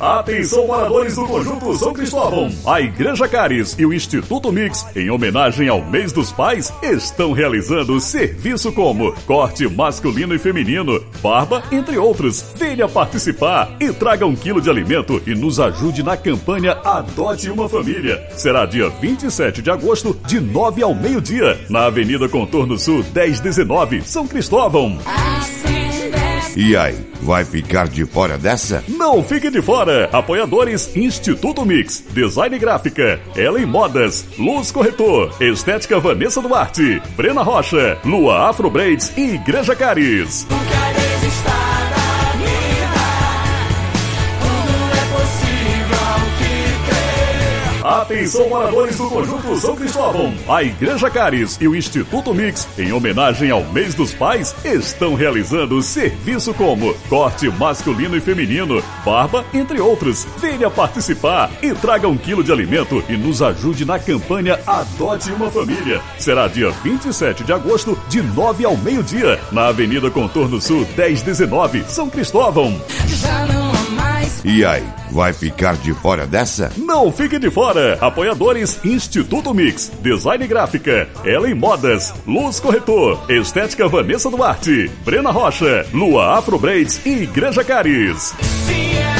Atenção moradores do Conjunto São Cristóvão. A Igreja Cares e o Instituto Mix, em homenagem ao mês dos pais, estão realizando serviço como corte masculino e feminino, barba, entre outros. Venha participar e traga um quilo de alimento e nos ajude na campanha Adote uma Família. Será dia 27 de agosto, de 9 ao meio-dia, na Avenida Contorno Sul 1019, São Cristóvão. E aí, vai ficar de fora dessa? Não fique de fora! Apoiadores Instituto Mix, Design Gráfica, Ellen Modas, Luz Corretor, Estética Vanessa Duarte, Brena Rocha, Lua Afro Braids e Igreja Caris. Atenção moradores do Conjunto São Cristóvão. A Igreja Caris e o Instituto Mix, em homenagem ao mês dos pais, estão realizando serviço como corte masculino e feminino, barba, entre outros. Venha participar e traga um quilo de alimento e nos ajude na campanha Adote uma Família. Será dia 27 de agosto, de 9 ao meio-dia, na Avenida Contorno Sul 1019, São Cristóvão. Já não. E aí, vai ficar de fora dessa? Não fique de fora! Apoiadores Instituto Mix, Design Gráfica, Ellen Modas, Luz Corretor, Estética Vanessa Duarte, Brena Rocha, Lua Afro Braids e Igreja Caris. Sim, é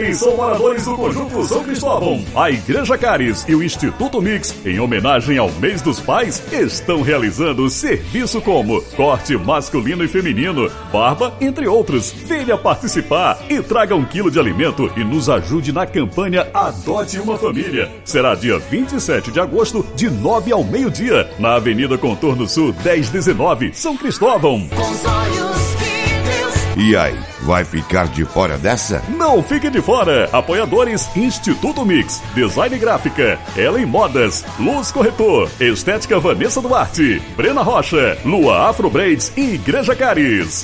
Atenção moradores do Conjunto São Cristóvão. A Igreja Caris e o Instituto Mix, em homenagem ao mês dos pais, estão realizando serviço como corte masculino e feminino, barba, entre outros. Venha participar e traga um quilo de alimento e nos ajude na campanha Adote uma Família. Será dia 27 de agosto, de 9 ao meio-dia, na Avenida Contorno Sul 1019, São Cristóvão. Com E aí, vai ficar de fora dessa? Não fique de fora! Apoiadores Instituto Mix, Design Gráfica, Ellen Modas, Luz Corretor, Estética Vanessa Duarte, Brena Rocha, Lua Afro Braids e Igreja Caris.